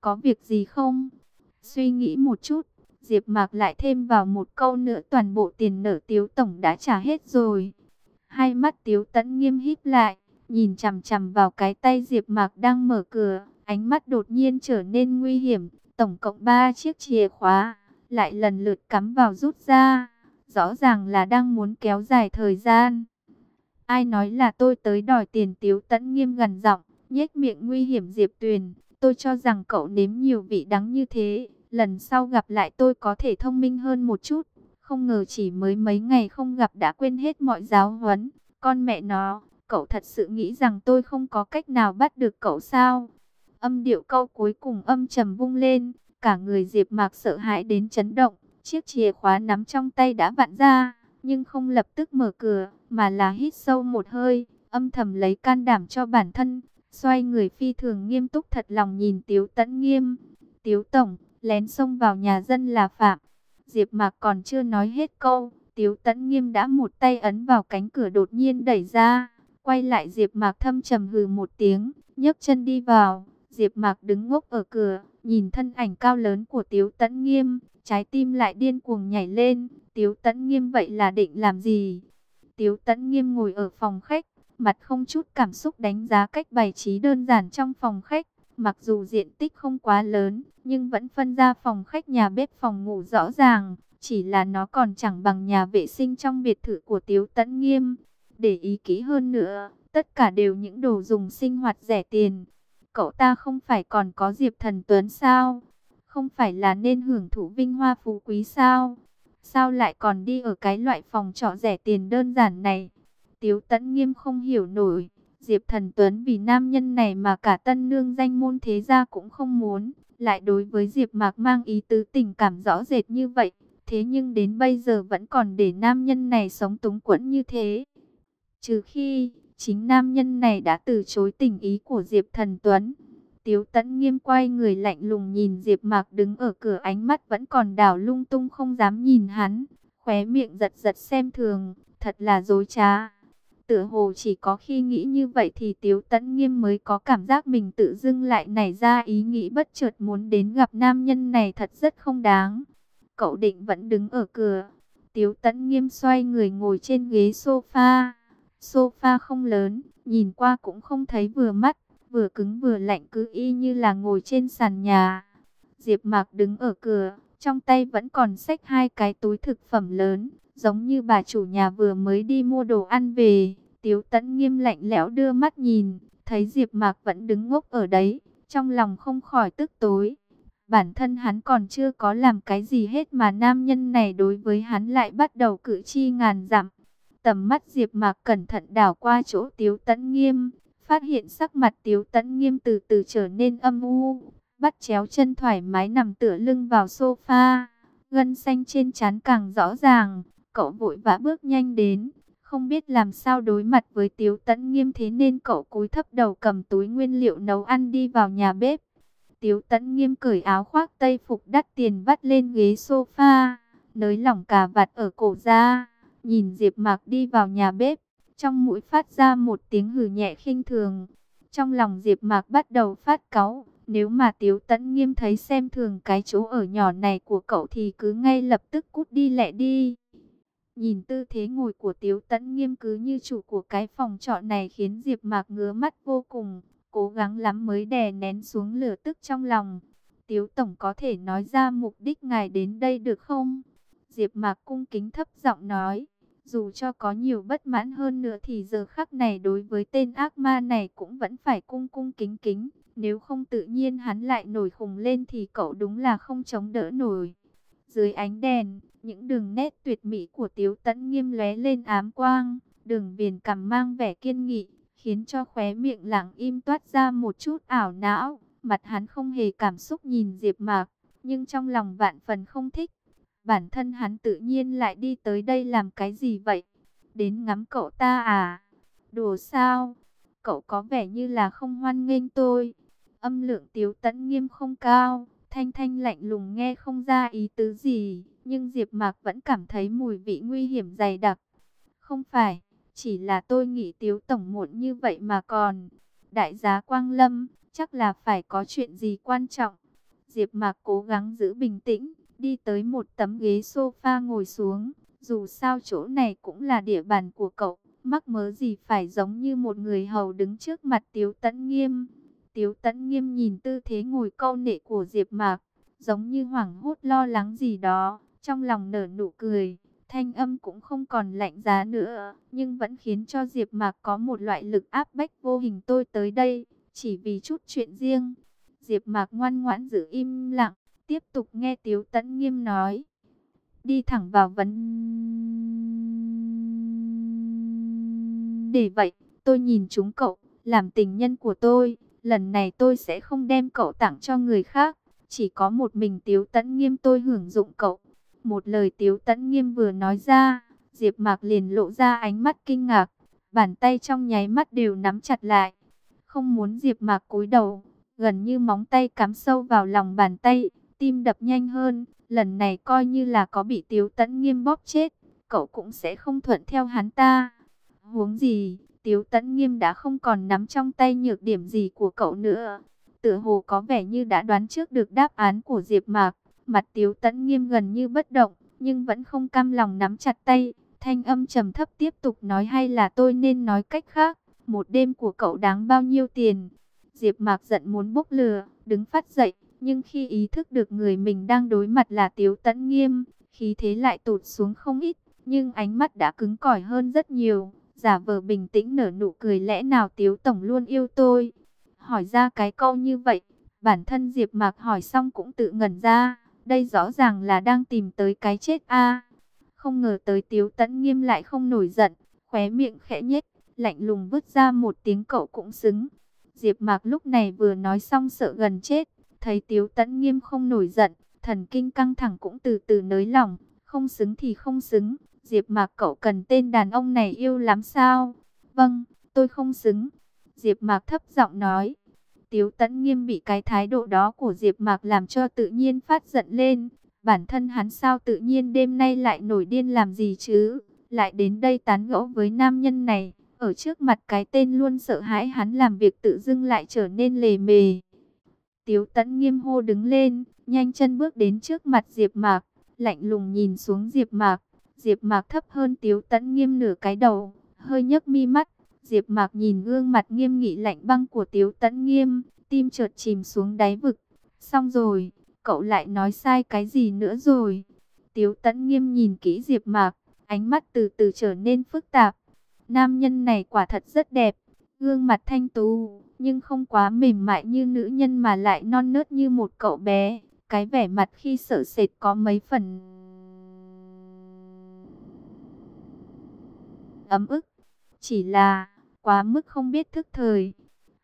có việc gì không? Suy nghĩ một chút, Diệp Mạc lại thêm vào một câu nữa toàn bộ tiền nợ Tiếu tổng đã trả hết rồi. Hai mắt Tiếu Tấn nghiêm híp lại, nhìn chằm chằm vào cái tay Diệp Mạc đang mở cửa, ánh mắt đột nhiên trở nên nguy hiểm, tổng cộng 3 chiếc chìa khóa, lại lần lượt cắm vào rút ra, rõ ràng là đang muốn kéo dài thời gian. Ai nói là tôi tới đòi tiền Tiếu Tấn nghiêm gần giọng, nhếch miệng nguy hiểm Diệp Tuyền, tôi cho rằng cậu nếm nhiều vị đắng như thế, lần sau gặp lại tôi có thể thông minh hơn một chút. Không ngờ chỉ mới mấy ngày không gặp đã quên hết mọi giáo huấn. Con mẹ nó, cậu thật sự nghĩ rằng tôi không có cách nào bắt được cậu sao? Âm điệu câu cuối cùng âm trầm vung lên, cả người Diệp Mạc sợ hãi đến chấn động, chiếc chìa khóa nắm trong tay đã vặn ra, nhưng không lập tức mở cửa, mà là hít sâu một hơi, âm thầm lấy can đảm cho bản thân, xoay người phi thường nghiêm túc thật lòng nhìn Tiếu Tấn Nghiêm. "Tiếu tổng, lén xông vào nhà dân là phạm." Diệp Mạc còn chưa nói hết câu, Tiếu Tấn Nghiêm đã một tay ấn vào cánh cửa đột nhiên đẩy ra, quay lại Diệp Mạc thâm trầm hừ một tiếng, nhấc chân đi vào. Diệp Mạc đứng ngốc ở cửa, nhìn thân ảnh cao lớn của Tiếu Tấn Nghiêm, trái tim lại điên cuồng nhảy lên, Tiếu Tấn Nghiêm vậy là định làm gì? Tiếu Tấn Nghiêm ngồi ở phòng khách, mặt không chút cảm xúc đánh giá cách bày trí đơn giản trong phòng khách, mặc dù diện tích không quá lớn, nhưng vẫn phân ra phòng khách nhà bếp phòng ngủ rõ ràng, chỉ là nó còn chẳng bằng nhà vệ sinh trong biệt thự của Tiếu Tấn Nghiêm. Để ý kỹ hơn nữa, tất cả đều những đồ dùng sinh hoạt rẻ tiền. Cậu ta không phải còn có Diệp Thần Tuấn sao? Không phải là nên hưởng thụ vinh hoa phú quý sao? Sao lại còn đi ở cái loại phòng trọ rẻ tiền đơn giản này? Tiếu Tấn Nghiêm không hiểu nổi. Diệp Thần Tuấn vì nam nhân này mà cả tân nương danh môn thế gia cũng không muốn. Lại đối với Diệp Mạc mang ý tứ tình cảm rõ rệt như vậy. Thế nhưng đến bây giờ vẫn còn để nam nhân này sống túng quẫn như thế. Trừ khi, chính nam nhân này đã từ chối tình ý của Diệp Thần Tuấn. Tiếu Tấn nghiêm quay người lạnh lùng nhìn Diệp Mạc đứng ở cửa ánh mắt vẫn còn đảo lung tung không dám nhìn hắn. Khóe miệng giật giật xem thường, thật là dối trá. Tựa hồ chỉ có khi nghĩ như vậy thì Tiếu Tấn Nghiêm mới có cảm giác mình tự dưng lại nảy ra ý nghĩ bất chợt muốn đến gặp nam nhân này thật rất không đáng. Cậu định vẫn đứng ở cửa. Tiếu Tấn Nghiêm xoay người ngồi trên ghế sofa. Sofa không lớn, nhìn qua cũng không thấy vừa mắt, vừa cứng vừa lạnh cứ y như là ngồi trên sàn nhà. Diệp Mạc đứng ở cửa, trong tay vẫn còn xách hai cái túi thực phẩm lớn, giống như bà chủ nhà vừa mới đi mua đồ ăn về. Tiếu Tấn nghiêm lạnh lẽo đưa mắt nhìn, thấy Diệp Mạc vẫn đứng ngốc ở đấy, trong lòng không khỏi tức tối. Bản thân hắn còn chưa có làm cái gì hết mà nam nhân này đối với hắn lại bắt đầu cử chi ngàn dặm. Tầm mắt Diệp Mạc cẩn thận đảo qua chỗ Tiếu Tấn Nghiêm, phát hiện sắc mặt Tiếu Tấn Nghiêm từ từ trở nên âm u, bắt chéo chân thoải mái nằm tựa lưng vào sofa, gân xanh trên trán càng rõ ràng, cậu vội vã bước nhanh đến, không biết làm sao đối mặt với Tiếu Tấn Nghiêm thế nên cậu cúi thấp đầu cầm túi nguyên liệu nấu ăn đi vào nhà bếp. Tiếu Tấn Nghiêm cởi áo khoác tây phục đắt tiền vắt lên ghế sofa, nới lỏng cà vạt ở cổ ra, nhìn Diệp Mạc đi vào nhà bếp, trong mũi phát ra một tiếng hừ nhẹ khinh thường. Trong lòng Diệp Mạc bắt đầu phát cáu, nếu mà Tiếu Tấn Nghiêm thấy xem thường cái chỗ ở nhỏ này của cậu thì cứ ngay lập tức cút đi lẹ đi. Nhìn tư thế ngồi của Tiếu Tấn nghiêm cứ như chủ của cái phòng trọ này khiến Diệp Mạc ngứa mắt vô cùng, cố gắng lắm mới đè nén xuống lửa tức trong lòng. Tiếu Tổng có thể nói ra mục đích ngài đến đây được không? Diệp Mạc cung kính thấp giọng nói, dù cho có nhiều bất mãn hơn nữa thì giờ khắc này đối với tên ác ma này cũng vẫn phải cung cung kính kính, nếu không tự nhiên hắn lại nổi khùng lên thì cậu đúng là không chống đỡ nổi. Dưới ánh đèn, những đường nét tuyệt mỹ của Tiếu Tấn nghiêm lóe lên ám quang, đường viền cằm mang vẻ kiên nghị, khiến cho khóe miệng lặng im toát ra một chút ảo não. Mặt hắn không hề cảm xúc nhìn Diệp Mạc, nhưng trong lòng vạn phần không thích. Bản thân hắn tự nhiên lại đi tới đây làm cái gì vậy? Đến ngắm cậu ta à? Đùa sao? Cậu có vẻ như là không hoan nghênh tôi. Âm lượng Tiếu Tấn nghiêm không cao, thanh thanh lạnh lùng nghe không ra ý tứ gì nhưng Diệp Mạc vẫn cảm thấy mùi vị nguy hiểm dày đặc. Không phải, chỉ là tôi nghĩ Tiếu tổng muộn như vậy mà còn. Đại giá Quang Lâm, chắc là phải có chuyện gì quan trọng. Diệp Mạc cố gắng giữ bình tĩnh, đi tới một tấm ghế sofa ngồi xuống. Dù sao chỗ này cũng là địa bàn của cậu, mắc mớ gì phải giống như một người hầu đứng trước mặt Tiếu Tấn Nghiêm. Tiếu Tấn Nghiêm nhìn tư thế ngồi câu nệ của Diệp Mạc, giống như hoảng hốt lo lắng gì đó, trong lòng nở nụ cười, thanh âm cũng không còn lạnh giá nữa, nhưng vẫn khiến cho Diệp Mạc có một loại lực áp bách vô hình tôi tới đây, chỉ vì chút chuyện riêng. Diệp Mạc ngoan ngoãn giữ im lặng, tiếp tục nghe Tiếu Tấn Nghiêm nói. Đi thẳng vào vấn đề vậy, tôi nhìn chúng cậu, làm tình nhân của tôi, lần này tôi sẽ không đem cậu tặng cho người khác, chỉ có một mình Tiếu Tấn Nghiêm tôi hưởng dụng cậu. Một lời Tiếu Tấn Nghiêm vừa nói ra, Diệp Mạc liền lộ ra ánh mắt kinh ngạc, bàn tay trong nháy mắt đều nắm chặt lại. Không muốn Diệp Mạc cúi đầu, gần như móng tay cắm sâu vào lòng bàn tay, tim đập nhanh hơn, lần này coi như là có bị Tiếu Tấn Nghiêm bóp chết, cậu cũng sẽ không thuận theo hắn ta. Huống gì, Tiếu Tấn Nghiêm đã không còn nắm trong tay nhược điểm gì của cậu nữa. Tựa hồ có vẻ như đã đoán trước được đáp án của Diệp Mạc, mặt Tiếu Tấn Nghiêm gần như bất động, nhưng vẫn không cam lòng nắm chặt tay, thanh âm trầm thấp tiếp tục nói hay là tôi nên nói cách khác, một đêm của cậu đáng bao nhiêu tiền? Diệp Mạc giận muốn bốc lửa, đứng phát dậy, nhưng khi ý thức được người mình đang đối mặt là Tiếu Tấn Nghiêm, khí thế lại tụt xuống không ít, nhưng ánh mắt đã cứng cỏi hơn rất nhiều, giả vờ bình tĩnh nở nụ cười lẽ nào Tiếu Tổng luôn yêu tôi. Hỏi ra cái câu như vậy, bản thân Diệp Mạc hỏi xong cũng tự ngẩn ra, đây rõ ràng là đang tìm tới cái chết a. Không ngờ tới Tiếu Tấn Nghiêm lại không nổi giận, khóe miệng khẽ nhếch, lạnh lùng vứt ra một tiếng cậu cũng xứng. Diệp Mạc lúc này vừa nói xong sợ gần chết, thấy Tiếu Tấn Nghiêm không nổi giận, thần kinh căng thẳng cũng từ từ nới lỏng, không xứng thì không xứng, Diệp Mạc cậu cần tên đàn ông này yêu lắm sao? Vâng, tôi không xứng. Diệp Mạc thấp giọng nói. Tiếu Tấn Nghiêm bị cái thái độ đó của Diệp Mạc làm cho tự nhiên phát giận lên, bản thân hắn sao tự nhiên đêm nay lại nổi điên làm gì chứ? Lại đến đây tán gẫu với nam nhân này, ở trước mặt cái tên luôn sợ hãi hắn làm việc tự dưng lại trở nên lề mề. Tiếu Tấn Nghiêm hô đứng lên, nhanh chân bước đến trước mặt Diệp Mạc, lạnh lùng nhìn xuống Diệp Mạc. Diệp Mạc thấp hơn Tiếu Tấn Nghiêm nửa cái đầu, hơi nhấc mi mắt. Diệp Mạc nhìn gương mặt nghiêm nghị lạnh băng của Tiếu Tấn Nghiêm, tim chợt chìm xuống đáy vực. Xong rồi, cậu lại nói sai cái gì nữa rồi? Tiếu Tấn Nghiêm nhìn kỹ Diệp Mạc, ánh mắt từ từ trở nên phức tạp. Nam nhân này quả thật rất đẹp, gương mặt thanh tú, nhưng không quá mềm mại như nữ nhân mà lại non nớt như một cậu bé. Cái vẻ mặt khi sợ sệt có mấy phần ấm ức. Chỉ là quá mức không biết thức thời.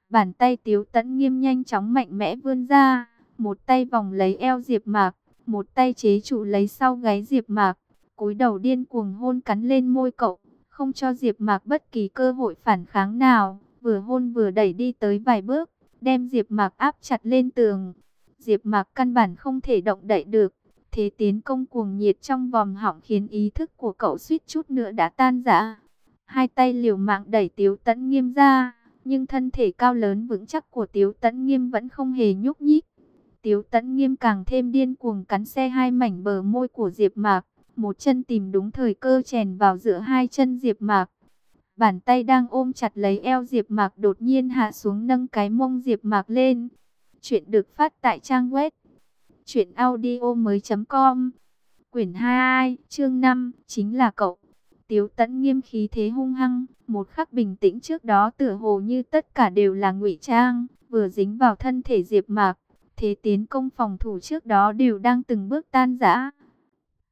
Bàn tay Tiếu Tấn nghiêm nhanh chóng mạnh mẽ vươn ra, một tay vòng lấy eo Diệp Mạc, một tay chế trụ lấy sau gáy Diệp Mạc, cúi đầu điên cuồng hôn cắn lên môi cậu, không cho Diệp Mạc bất kỳ cơ hội phản kháng nào, vừa hôn vừa đẩy đi tới vài bước, đem Diệp Mạc áp chặt lên tường. Diệp Mạc căn bản không thể động đậy được, thế tiến công cuồng nhiệt trong vòng họng khiến ý thức của cậu suýt chút nữa đã tan rã. Hai tay liều mạng đẩy Tiếu Tấn Nghiêm ra, nhưng thân thể cao lớn vững chắc của Tiếu Tấn Nghiêm vẫn không hề nhúc nhích. Tiếu Tấn Nghiêm càng thêm điên cuồng cắn xe hai mảnh bờ môi của Diệp Mạc, một chân tìm đúng thời cơ chèn vào giữa hai chân Diệp Mạc. Bàn tay đang ôm chặt lấy eo Diệp Mạc đột nhiên hạ xuống nâng cái mông Diệp Mạc lên. Chuyện được phát tại trang web truyệnaudiomoi.com. Quyển 22, chương 5, chính là cậu. Tiếu Tấn nghiêm khí thế hung hăng, một khắc bình tĩnh trước đó tựa hồ như tất cả đều là ngụy trang, vừa dính vào thân thể Diệp Mạc, thế tiến công phòng thủ trước đó đều đang từng bước tan rã.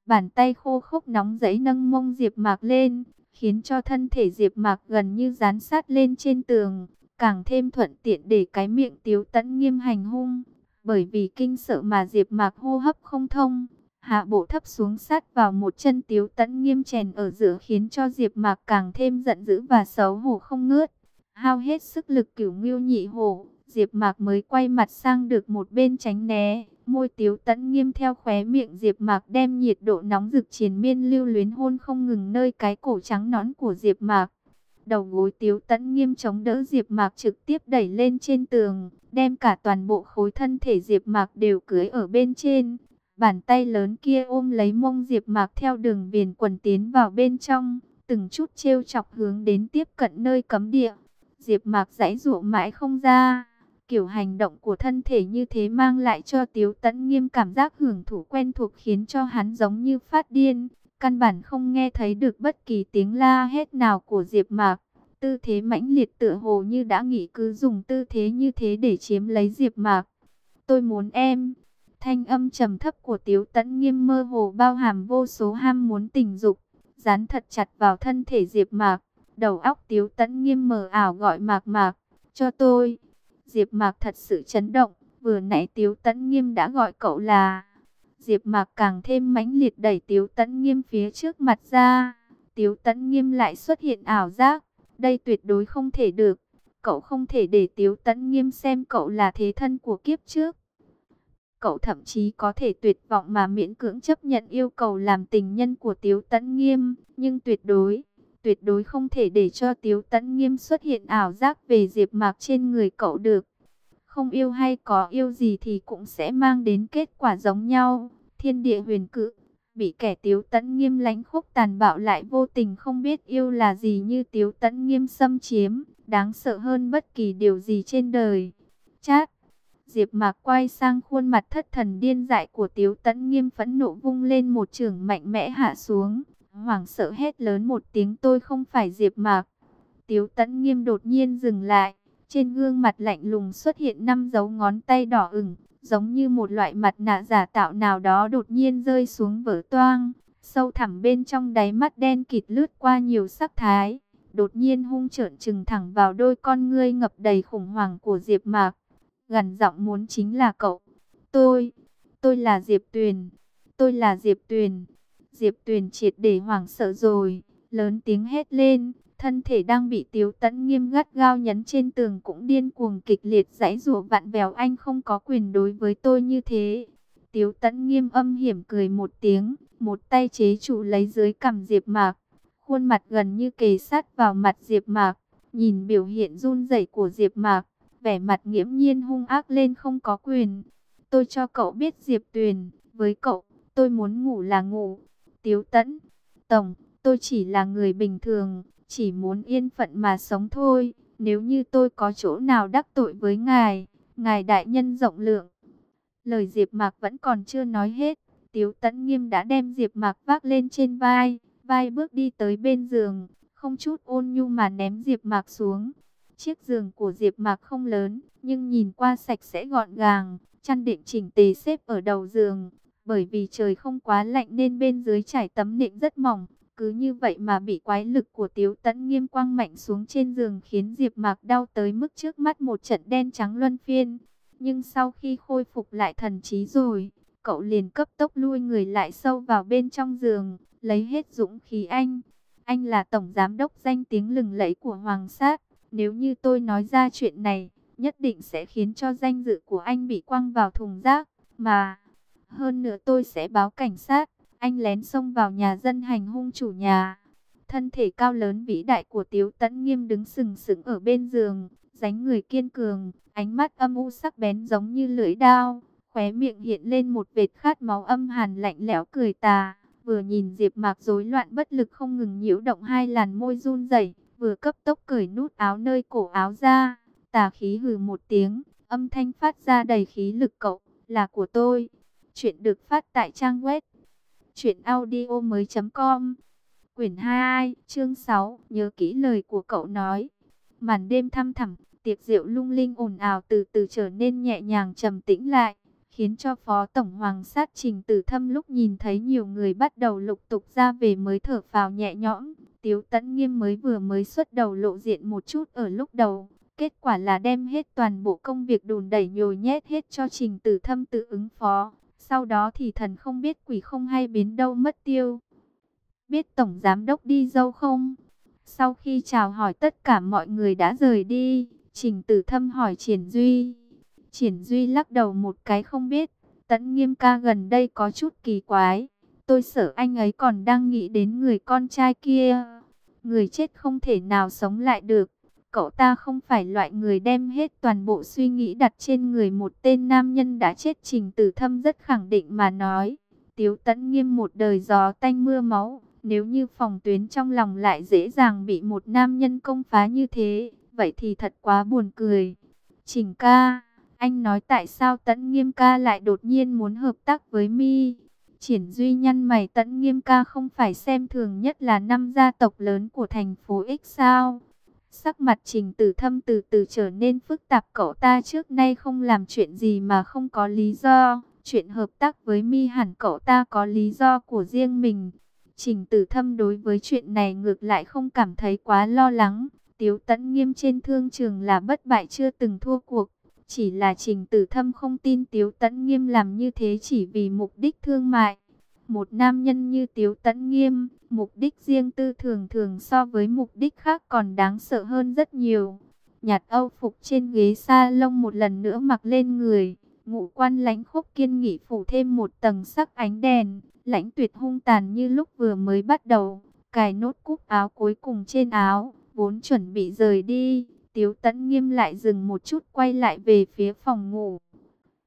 Bàn tay khô khốc nóng giấy nâng mông Diệp Mạc lên, khiến cho thân thể Diệp Mạc gần như dán sát lên trên tường, càng thêm thuận tiện để cái miệng Tiếu Tấn nghiêm hành hung, bởi vì kinh sợ mà Diệp Mạc hô hấp không thông hạ bộ thấp xuống sát vào một chân tiếu tẫn nghiêm chèn ở giữa khiến cho Diệp Mạc càng thêm giận dữ và xấu hổ không ngớt. Hao hết sức lực cửu ngưu nhị hổ, Diệp Mạc mới quay mặt sang được một bên tránh né. Môi tiếu tẫn nghiêm theo khóe miệng Diệp Mạc đem nhiệt độ nóng rực triền miên lưu luyến hôn không ngừng nơi cái cổ trắng nõn của Diệp Mạc. Đầu gối Tiếu Tấn Nghiêm chống đỡ Diệp Mạc trực tiếp đẩy lên trên tường, đem cả toàn bộ khối thân thể Diệp Mạc đều cưỡi ở bên trên. Bàn tay lớn kia ôm lấy mông Diệp Mạc theo đường viền quần tiến vào bên trong, từng chút trêu chọc hướng đến tiếp cận nơi cấm địa. Diệp Mạc giãy dụa mãi không ra. Kiểu hành động của thân thể như thế mang lại cho Tiếu Tấn Nghiêm cảm giác hưởng thụ quen thuộc khiến cho hắn giống như phát điên, căn bản không nghe thấy được bất kỳ tiếng la hét nào của Diệp Mạc. Tư thế mãnh liệt tựa hồ như đã nghĩ cứ dùng tư thế như thế để chiếm lấy Diệp Mạc. Tôi muốn em. Thanh âm trầm thấp của Tiếu Tẫn Nghiêm mơ hồ bao hàm vô số ham muốn tình dục, dán thật chặt vào thân thể Diệp Mạc. Đầu óc Tiếu Tẫn Nghiêm mờ ảo gọi Mạc Mạc, "Cho tôi." Diệp Mạc thật sự chấn động, vừa nãy Tiếu Tẫn Nghiêm đã gọi cậu là Diệp Mạc càng thêm mãnh liệt đẩy Tiếu Tẫn Nghiêm phía trước mặt ra. Tiếu Tẫn Nghiêm lại xuất hiện ảo giác, đây tuyệt đối không thể được. Cậu không thể để Tiếu Tẫn Nghiêm xem cậu là thế thân của kiếp trước. Cậu thậm chí có thể tuyệt vọng mà miễn cưỡng chấp nhận yêu cầu làm tình nhân của Tiếu Tấn Nghiêm, nhưng tuyệt đối, tuyệt đối không thể để cho Tiếu Tấn Nghiêm xuất hiện ảo giác về Diệp Mạc trên người cậu được. Không yêu hay có yêu gì thì cũng sẽ mang đến kết quả giống nhau thiên địa huyền cự, bị kẻ tiếu tẫn nghiêm lánh khúc tàn bạo lại vô tình không biết yêu là gì như tiếu tẫn nghiêm xâm chiếm, đáng sợ hơn bất kỳ điều gì trên đời. Chát! Diệp Mạc quay sang khuôn mặt thất thần điên dại của Tiếu Tấn Nghiêm phẫn nộ vung lên một trường mạnh mẽ hạ xuống, hoảng sợ hét lớn một tiếng tôi không phải Diệp Mạc. Tiếu Tấn Nghiêm đột nhiên dừng lại, trên gương mặt lạnh lùng xuất hiện năm dấu ngón tay đỏ ửng, giống như một loại mặt nạ giả tạo nào đó đột nhiên rơi xuống vỡ toang, sâu thẳm bên trong đáy mắt đen kịt lướt qua nhiều sắc thái, đột nhiên hung trợn trừng thẳng vào đôi con ngươi ngập đầy khủng hoảng của Diệp Mạc. Gần giọng muốn chính là cậu. Tôi, tôi là Diệp Tuyền, tôi là Diệp Tuyền. Diệp Tuyền triệt để hoảng sợ rồi, lớn tiếng hét lên, Thân thể đang bị Tiếu Tấn nghiêm gắt gao nhấn trên tường cũng điên cuồng kịch liệt giãy giụa vặn vẹo anh không có quyền đối với tôi như thế. Tiếu Tấn nghiêm âm hiểm cười một tiếng, một tay chế trụ lấy dưới cằm Diệp Mạc, khuôn mặt gần như kề sát vào mặt Diệp Mạc, nhìn biểu hiện run rẩy của Diệp Mạc, vẻ mặt nghiễm nhiên hung ác lên không có quyền. Tôi cho cậu biết Diệp Tuyền, với cậu, tôi muốn ngủ là ngủ. Tiếu Tấn, tổng, tôi chỉ là người bình thường, chỉ muốn yên phận mà sống thôi. Nếu như tôi có chỗ nào đắc tội với ngài, ngài đại nhân rộng lượng. Lời Diệp Mạc vẫn còn chưa nói hết, Tiếu Tấn Nghiêm đã đem Diệp Mạc vác lên trên vai, vai bước đi tới bên giường, không chút ôn nhu mà ném Diệp Mạc xuống. Chiếc giường của Diệp Mạc không lớn, nhưng nhìn qua sạch sẽ gọn gàng, chăn đệm chỉnh tề xếp ở đầu giường, bởi vì trời không quá lạnh nên bên dưới trải tấm nệm rất mỏng, cứ như vậy mà bị quái lực của Tiếu Tấn nghiêm quang mạnh xuống trên giường khiến Diệp Mạc đau tới mức trước mắt một trận đen trắng luân phiên. Nhưng sau khi khôi phục lại thần trí rồi, cậu liền cấp tốc lui người lại sâu vào bên trong giường, lấy hết dũng khí anh. Anh là tổng giám đốc danh tiếng lừng lẫy của Hoàng Sát, nếu như tôi nói ra chuyện này, nhất định sẽ khiến cho danh dự của anh bị quăng vào thùng rác, mà hơn nữa tôi sẽ báo cảnh sát. Anh lén xông vào nhà dân hành hung chủ nhà. Thân thể cao lớn vĩ đại của Tiếu Tấn Nghiêm đứng sừng sững ở bên giường, dáng người kiên cường, ánh mắt âm u sắc bén giống như lưỡi dao, khóe miệng hiện lên một vệt khát máu âm hàn lạnh lẽo cười tà. Vừa nhìn Diệp Mạc rối loạn bất lực không ngừng nhiễu động hai làn môi run rẩy, vừa cấp tốc cởi nút áo nơi cổ áo ra, tà khí hừ một tiếng, âm thanh phát ra đầy khí lực cậu, là của tôi. Chuyện được phát tại trang web Chuyện audio mới com. Quyển 22, chương 6 Nhớ kỹ lời của cậu nói. Màn đêm thăm thẳm Tiệc rượu lung linh ồn ào từ từ trở nên nhẹ nhàng trầm tĩnh lại Khiến cho Phó Tổng Hoàng sát trình tử thâm lúc nhìn thấy nhiều người bắt đầu lục tục ra về mới thở phào nhẹ nhõm. Tiếu tẫn nghiêm mới vừa mới xuất đầu lộ diện một chút ở lúc đầu Kết quả là đem hết toàn bộ công việc đùn đẩy nhồi nhét hết cho trình tử thâm tự ứng phó sau đó thì thần không biết quỷ không hay biến đâu mất tiêu. Biết Tổng Giám Đốc đi dâu không? Sau khi chào hỏi tất cả mọi người đã rời đi, Trình Tử Thâm hỏi Triển Duy. Triển Duy lắc đầu một cái không biết, tẫn nghiêm ca gần đây có chút kỳ quái. Tôi sợ anh ấy còn đang nghĩ đến người con trai kia người chết không thể nào sống lại được. Cậu ta không phải loại người đem hết toàn bộ suy nghĩ đặt trên người một tên nam nhân đã chết trình tử thâm rất khẳng định mà nói. Tiếu tẫn nghiêm một đời gió tanh mưa máu, nếu như phòng tuyến trong lòng lại dễ dàng bị một nam nhân công phá như thế, vậy thì thật quá buồn cười. Trình ca, anh nói tại sao tẫn nghiêm ca lại đột nhiên muốn hợp tác với mi? Triển duy nhăn mày tẫn nghiêm ca không phải xem thường nhất là năm gia tộc lớn của thành phố X sao? Sắc mặt trình tử thâm từ từ trở nên phức tạp, cậu ta trước nay không làm chuyện gì mà không có lý do. Chuyện hợp tác với mi hẳn cậu ta có lý do của riêng mình. Trình tử thâm đối với chuyện này ngược lại không cảm thấy quá lo lắng. Tiếu tẫn nghiêm trên thương trường là bất bại chưa từng thua cuộc. Chỉ là trình tử thâm không tin Tiếu Tấn Nghiêm làm như thế chỉ vì mục đích thương mại. Một nam nhân như Tiếu Tấn Nghiêm, mục đích riêng tư thường thường so với mục đích khác còn đáng sợ hơn rất nhiều. Nhạt âu phục trên ghế sa lông một lần nữa mặc lên người. Ngụ quan lãnh khúc kiên nghị phủ thêm một tầng sắc ánh đèn. Lãnh tuyệt hung tàn như lúc vừa mới bắt đầu. Cài nốt cúc áo cuối cùng trên áo. Vốn chuẩn bị rời đi Tiếu tẫn nghiêm lại dừng một chút quay lại về phía phòng ngủ.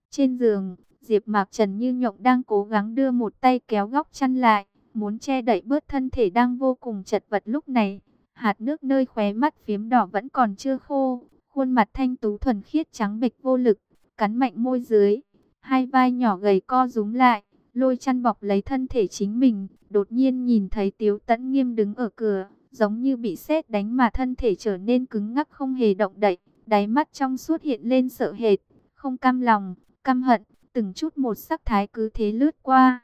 Trên giường, Diệp Mạc Trần như nhộng đang cố gắng đưa một tay kéo góc chăn lại, muốn che đậy bớt thân thể đang vô cùng chật vật lúc này. Hạt nước nơi khóe mắt phiếm đỏ vẫn còn chưa khô, khuôn mặt thanh tú thuần khiết trắng bệch vô lực, cắn mạnh môi dưới, hai vai nhỏ gầy co rúm lại, lôi chăn bọc lấy thân thể chính mình, đột nhiên nhìn thấy Tiếu Tấn Nghiêm đứng ở cửa, giống như bị sét đánh mà thân thể trở nên cứng ngắc không hề động đậy, đáy mắt trong suốt hiện lên sợ hệt, không cam lòng, căm hận, từng chút một sắc thái cứ thế lướt qua.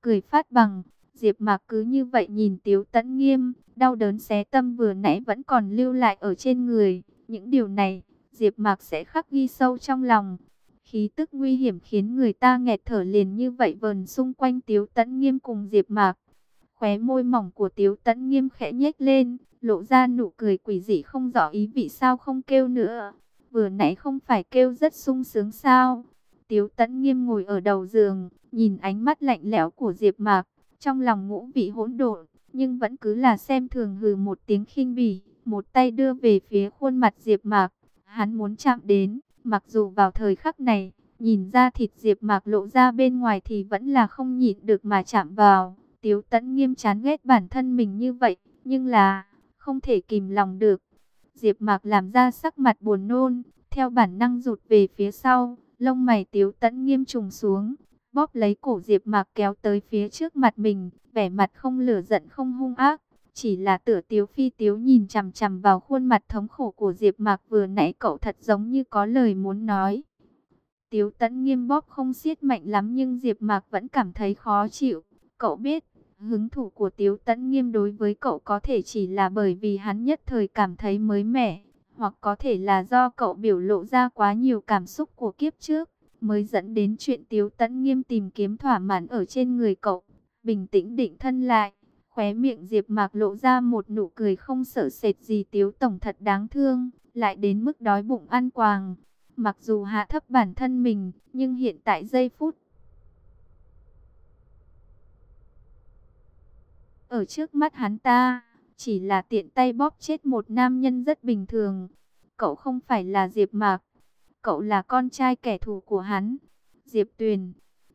Cười phát bằng, Diệp Mạc cứ như vậy nhìn Tiếu Tấn Nghiêm, đau đớn xé tâm vừa nãy vẫn còn lưu lại ở trên người, những điều này, Diệp Mạc sẽ khắc ghi sâu trong lòng. Khí tức nguy hiểm khiến người ta nghẹt thở liền như vậy vờn xung quanh Tiếu Tấn Nghiêm cùng Diệp Mạc. Khóe môi mỏng của Tiếu Tấn Nghiêm khẽ nhếch lên, lộ ra nụ cười quỷ dị không rõ ý vị sao không kêu nữa. Vừa nãy không phải kêu rất sung sướng sao? Tiếu Tấn Nghiêm ngồi ở đầu giường, nhìn ánh mắt lạnh lẽo của Diệp Mạc, trong lòng ngũ vị hỗn độn, nhưng vẫn cứ là xem thường hừ một tiếng khinh bỉ, một tay đưa về phía khuôn mặt Diệp Mạc, hắn muốn chạm đến, mặc dù vào thời khắc này, nhìn ra thịt Diệp Mạc lộ ra bên ngoài thì vẫn là không nhịn được mà chạm vào. Tiếu tẫn nghiêm chán ghét bản thân mình như vậy, nhưng là không thể kìm lòng được. Diệp Mạc làm ra sắc mặt buồn nôn, theo bản năng rụt về phía sau, lông mày Tiếu tẫn nghiêm trùng xuống, bóp lấy cổ Diệp Mạc kéo tới phía trước mặt mình, vẻ mặt không lửa giận không hung ác, chỉ là tựa Tiếu Phi Tiếu nhìn chằm chằm vào khuôn mặt thống khổ của Diệp Mạc vừa nãy cậu thật giống như có lời muốn nói. Tiếu Tấn nghiêm bóp không siết mạnh lắm nhưng Diệp Mạc vẫn cảm thấy khó chịu. Cậu biết, Hứng thủ của Tiếu Tấn Nghiêm đối với cậu có thể chỉ là bởi vì hắn nhất thời cảm thấy mới mẻ, hoặc có thể là do cậu biểu lộ ra quá nhiều cảm xúc của kiếp trước, mới dẫn đến chuyện Tiếu Tấn Nghiêm tìm kiếm thỏa mãn ở trên người cậu. Bình tĩnh định thân lại, khóe miệng Diệp Mạc lộ ra một nụ cười không sợ sệt gì Tiếu Tổng thật đáng thương, lại đến mức đói bụng ăn quàng. Mặc dù hạ thấp bản thân mình, nhưng hiện tại giây phút Ở trước mắt hắn ta, chỉ là tiện tay bóp chết một nam nhân rất bình thường. Cậu không phải là Diệp Mạc, cậu là con trai kẻ thù của hắn. Diệp Tuyền,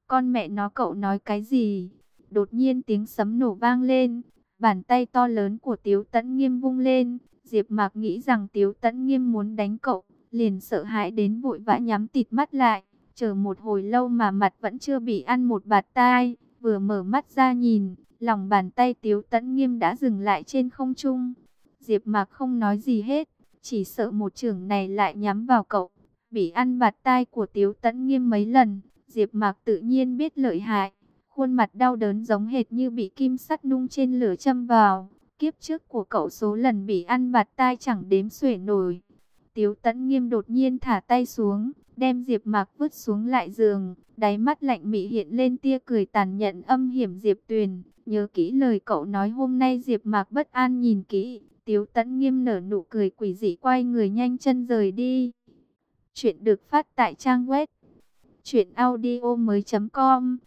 con mẹ nó cậu nói cái gì? Đột nhiên tiếng sấm nổ vang lên, bàn tay to lớn của Tiếu Tấn Nghiêm vung lên. Diệp Mạc nghĩ rằng Tiếu Tấn Nghiêm muốn đánh cậu, liền sợ hãi đến vội vã nhắm tịt mắt lại, chờ một hồi lâu mà mặt vẫn chưa bị ăn một bạt tai, vừa mở mắt ra nhìn, Lòng bàn tay Tiếu Tấn Nghiêm đã dừng lại trên không trung. Diệp Mạc không nói gì hết, chỉ sợ một trường này lại nhắm vào cậu. Bị ăn bạt tai của Tiếu Tấn Nghiêm mấy lần, Diệp Mạc tự nhiên biết lợi hại. Khuôn mặt đau đớn giống hệt như bị kim sắt nung trên lửa châm vào. Kiếp trước của cậu số lần bị ăn bạt tai chẳng đếm xuể nổi. Tiếu Tấn Nghiêm đột nhiên thả tay xuống, đem Diệp Mạc vứt xuống lại giường, đáy mắt lạnh mị hiện lên tia cười tàn nhẫn âm hiểm Diệp Tuyền, Nhớ kỹ lời cậu nói hôm nay Diệp Mạc bất an nhìn kỹ, Tiếu Tấn nghiêm nở nụ cười quỷ dị quay người nhanh chân rời đi. Chuyện được phát tại trang web truyệnaudiomoi.com.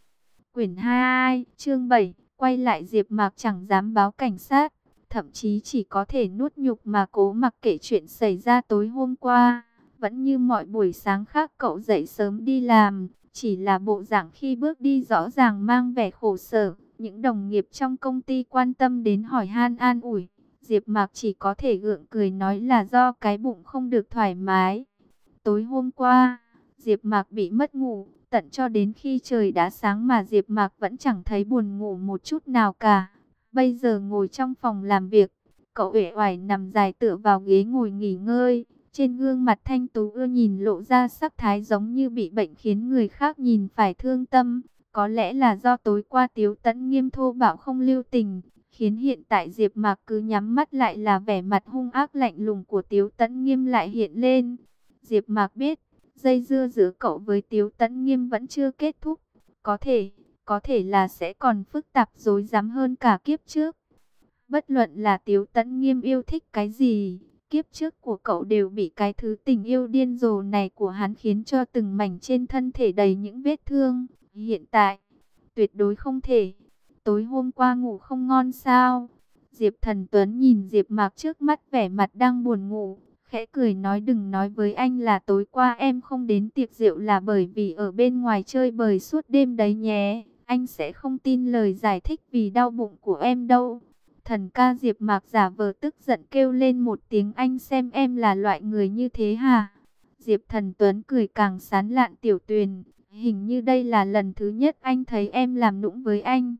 Quyển 22, chương 7, quay lại Diệp Mạc chẳng dám báo cảnh sát, thậm chí chỉ có thể nuốt nhục mà cố mặc kệ chuyện xảy ra tối hôm qua. Vẫn như mọi buổi sáng khác cậu dậy sớm đi làm, chỉ là bộ dạng khi bước đi rõ ràng mang vẻ khổ sở. Những đồng nghiệp trong công ty quan tâm đến hỏi han an ủi. Diệp Mạc chỉ có thể gượng cười nói là do cái bụng không được thoải mái. Tối hôm qua, Diệp Mạc bị mất ngủ, tận cho đến khi trời đã sáng mà Diệp Mạc vẫn chẳng thấy buồn ngủ một chút nào cả. Bây giờ ngồi trong phòng làm việc, cậu uể oải nằm dài tựa vào ghế ngồi nghỉ ngơi, trên gương mặt thanh tú ưa nhìn lộ ra sắc thái giống như bị bệnh khiến người khác nhìn phải thương tâm. Có lẽ là do tối qua Tiếu tẫn nghiêm thô bạo không lưu tình, khiến hiện tại Diệp Mạc cứ nhắm mắt lại là vẻ mặt hung ác lạnh lùng của Tiếu Tấn nghiêm lại hiện lên. Diệp Mạc biết, dây dưa giữa cậu với Tiếu Tấn nghiêm vẫn chưa kết thúc, có thể, có thể là sẽ còn phức tạp rối rắm hơn cả kiếp trước. Bất luận là Tiếu Tấn nghiêm yêu thích cái gì, kiếp trước của cậu đều bị cái thứ tình yêu điên rồ này của hắn khiến cho từng mảnh trên thân thể đầy những vết thương. Hiện tại, tuyệt đối không thể. Tối hôm qua ngủ không ngon sao? Diệp Thần Tuấn nhìn Diệp Mạc trước mắt vẻ mặt đang buồn ngủ, khẽ cười nói đừng nói với anh là tối qua em không đến tiệc rượu là bởi vì ở bên ngoài chơi bời suốt đêm đấy nhé. Anh sẽ không tin lời giải thích vì đau bụng của em đâu. Thần ca Diệp Mạc giả vờ tức giận kêu lên một tiếng, anh xem em là loại người như thế hả? Diệp Thần Tuấn cười càng sán lạn tiểu tuyền. Hình như đây là lần thứ nhất anh thấy em làm nũng với anh.